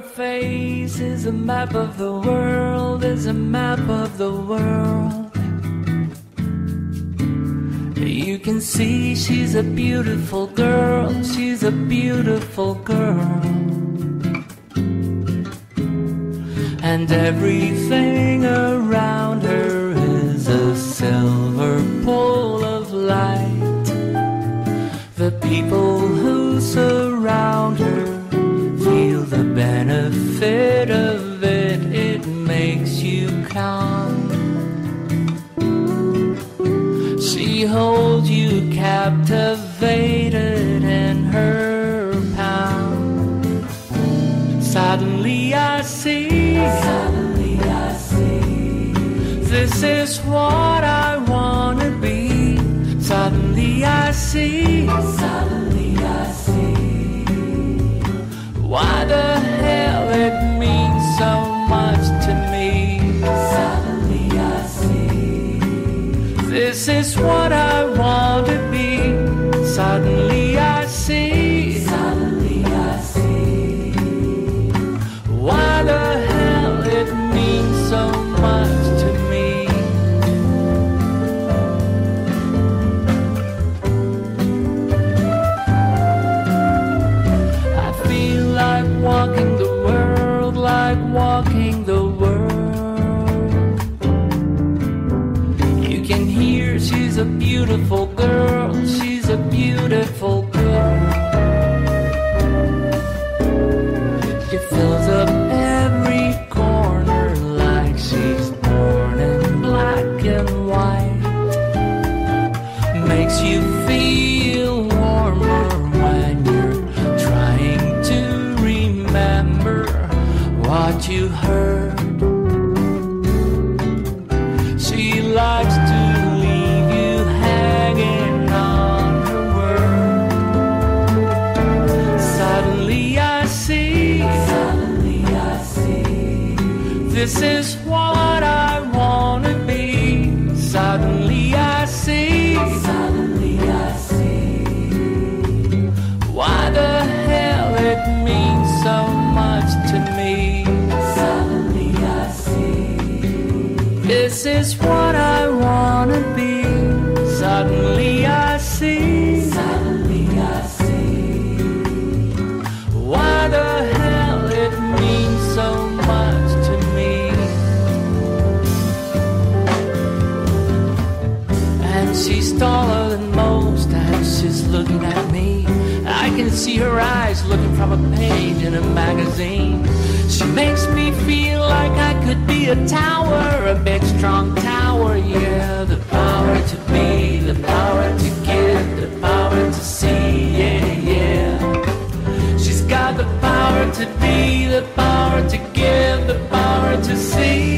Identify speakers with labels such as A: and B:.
A: face is a map of the world, is a map of the world. You can see she's a beautiful girl, she's a beautiful girl. And everything around her is a silver captivated in her pound. Suddenly I see, suddenly I see, this is what I wanna be. Suddenly I see, suddenly I see, why the hell it means so much to me. Suddenly I see. This is what I. Suddenly I see. Suddenly I see. Why the hell it means so much to me. I feel like walking the world, like walking the world. You can hear she's a beautiful girl, she's a beautiful girl. She fills up every corner like she's born in black and white. Makes you feel warmer when you're trying to remember what you heard. This is what I wanna be. Suddenly I see, suddenly I see, why the hell it means so much to me. Suddenly I see. This is what I wanna can see her eyes looking from a page in a magazine. She makes me feel like I could be a tower, a big strong tower, yeah. The power to be, the power to give, the power to see, yeah, yeah. She's got the power to be, the power to give, the power to see,